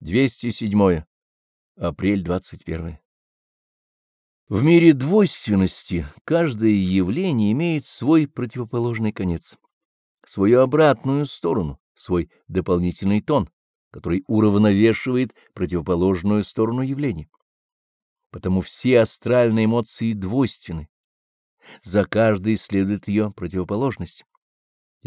207. Апрель 21. В мире двойственности каждое явление имеет свой противоположный конец, свою обратную сторону, свой дополнительный тон, который уравновешивает противоположную сторону явления. Потому все астральные эмоции двойственны. За каждой следует ее противоположность.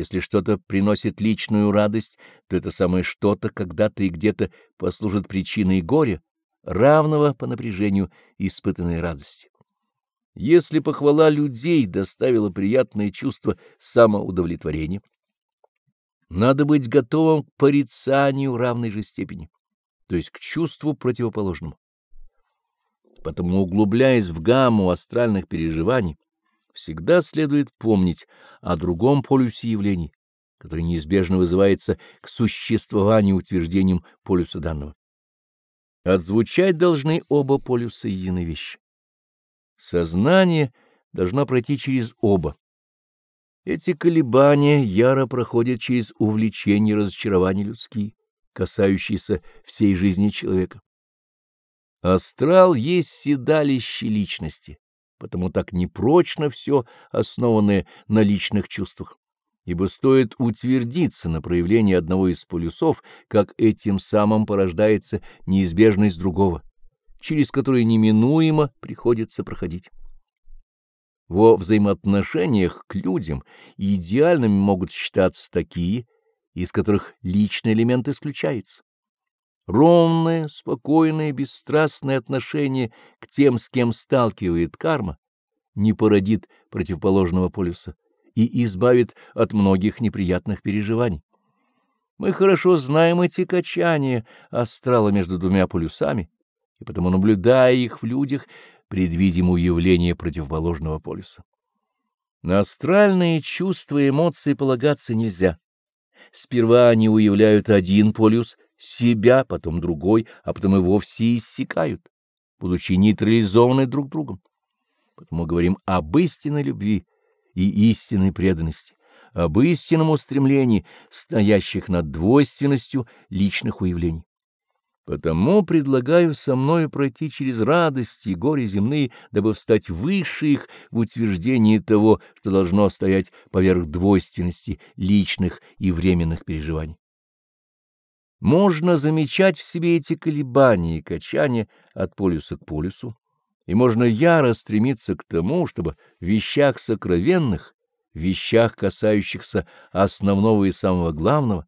Если что-то приносит личную радость, то это самое что-то когда-то и где-то послужит причиной горя, равного по напряжению испытанной радости. Если похвала людей доставила приятное чувство самоудовлетворения, надо быть готовым к порицанию равной же степени, то есть к чувству противоположному. Потому, углубляясь в гамму астральных переживаний, всегда следует помнить о другом полюсе явлений, который неизбежно вызывается к существованию утверждением полюса данного. Отзвучать должны оба полюса единой вещи. Сознание должно пройти через оба. Эти колебания яро проходят через увлечение и разочарования людские, касающиеся всей жизни человека. Астрал есть седалище личности, потому так непрочно все, основанное на личных чувствах. Ибо стоит утвердиться на проявлении одного из полюсов, как этим самым порождается неизбежность другого, через который неминуемо приходится проходить. Во взаимоотношениях к людям идеальными могут считаться такие, из которых личный элемент исключается. Ровное, спокойное, бесстрастное отношение к тем, с кем сталкивает карма, не породит противоположного полюса и избавит от многих неприятных переживаний. Мы хорошо знаем эти качания астрала между двумя полюсами, и потому, наблюдая их в людях, предвидим уявление противоположного полюса. На астральные чувства и эмоции полагаться нельзя. Сперва они уявляют один полюс — себя, потом другой, а потом и вовсе иссякают, будучи нейтрализованы друг другом. Потому говорим об истинной любви и истинной преданности, об истинном устремлении, стоящих над двойственностью личных уявлений. Потому предлагаю со мною пройти через радости и горе земные, дабы встать выше их в утверждении того, что должно стоять поверх двойственности личных и временных переживаний. Можно замечать в себе эти колебания и качания от полюса к полюсу, и можно яро стремиться к тому, чтобы в вещах сокровенных, в вещах, касающихся основного и самого главного,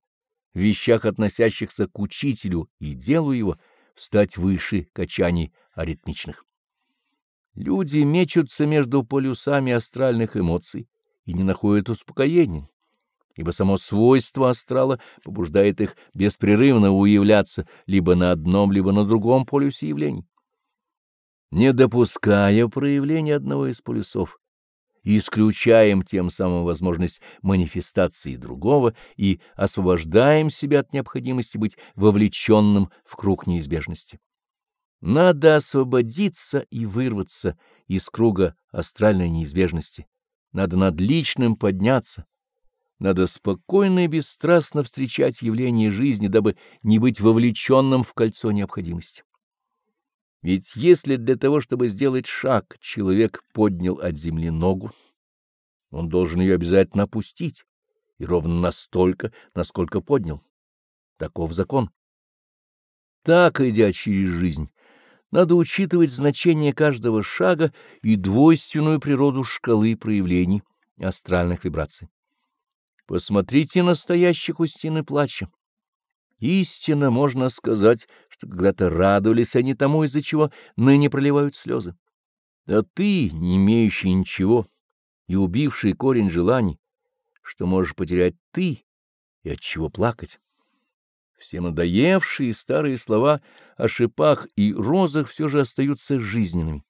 в вещах, относящихся к учителю и делу его, встать выше качаний аритмичных. Люди мечутся между полюсами астральных эмоций и не находят успокоения ибо само свойство астрала побуждает их беспрерывно уявляться либо на одном, либо на другом полюсе явлений. Не допуская проявления одного из полюсов, исключаем тем самым возможность манифестации другого и освобождаем себя от необходимости быть вовлеченным в круг неизбежности. Надо освободиться и вырваться из круга астральной неизбежности. Надо над личным подняться, надо спокойно и бесстрастно встречать явления жизни, дабы не быть вовлеченным в кольцо необходимости. Ведь если для того, чтобы сделать шаг, человек поднял от земли ногу, он должен ее обязательно опустить, и ровно настолько, насколько поднял. Таков закон. Так, идя через жизнь, надо учитывать значение каждого шага и двойственную природу шкалы проявлений астральных вибраций. Посмотрите настоящих у стены плача. Истинно можно сказать, что когда-то радовались они тому, из-за чего ныне проливают слезы. А ты, не имеющий ничего и убивший корень желаний, что можешь потерять ты и от чего плакать? Все надоевшие старые слова о шипах и розах все же остаются жизненными.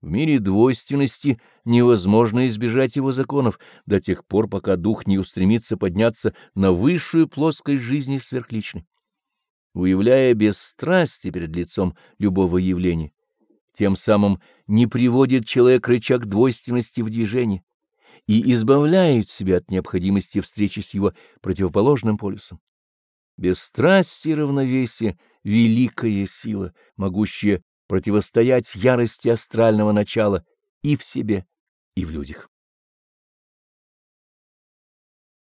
В мире двойственности невозможно избежать его законов до тех пор, пока дух не устремится подняться на высшую плоскость жизни сверхличной. Уявляя бесстрастие перед лицом любого явления, тем самым не приводит человек рычаг двойственности в движение и избавляет себя от необходимости встречи с его противоположным полюсом. Бесстрастие и равновесие великая сила, могущая противостоять ярости астрального начала и в себе, и в людях.